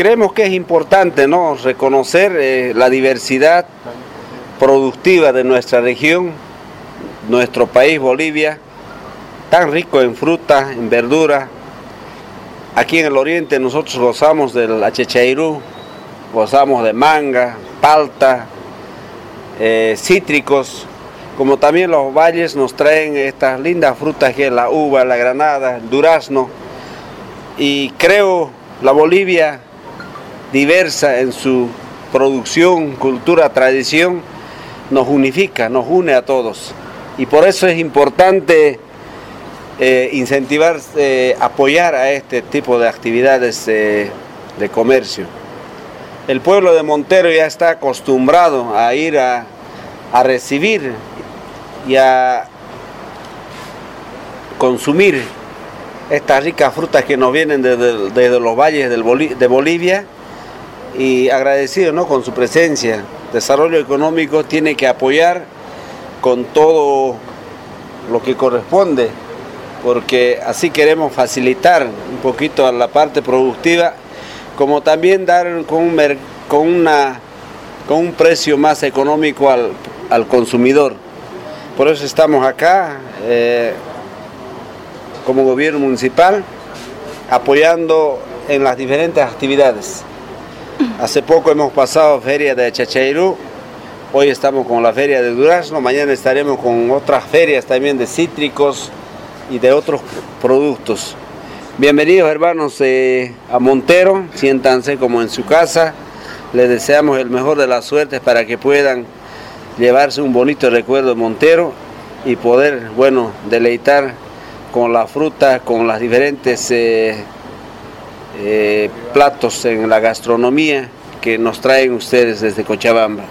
creemos que es importante ¿no? reconocer eh, la diversidad productiva de nuestra región, nuestro país Bolivia, tan rico en fruta, en verdura. Aquí en el oriente nosotros gozamos del achechairú, gozamos de manga, palta, eh, cítricos, como también los valles nos traen estas lindas frutas que es la uva, la granada, el durazno. Y creo la Bolivia diversa en su producción, cultura, tradición, nos unifica, nos une a todos. Y por eso es importante eh, incentivar, eh, apoyar a este tipo de actividades eh, de comercio. El pueblo de Montero ya está acostumbrado a ir a, recibir y a consumir estas ricas frutas que nos vienen desde, los valles de Bolivia y agradecido ¿no? con su presencia. Desarrollo económico tiene que apoyar con todo lo que corresponde, porque así queremos facilitar un poquito a la parte productiva, como también dar con un, con una, con un precio más económico al, consumidor. Por eso estamos acá eh, como gobierno municipal apoyando en las diferentes actividades. Hace poco hemos pasado feria de Chachairú, hoy estamos con la feria de Durazno, mañana estaremos con otras ferias también de cítricos y de otros productos. Bienvenidos hermanos eh, a Montero, siéntanse como en su casa, les deseamos el mejor de las suertes para que puedan llevarse un bonito recuerdo de Montero y poder, bueno, deleitar con la fruta, con las diferentes... Eh, eh, platos en la gastronomía que nos traen ustedes desde Cochabamba.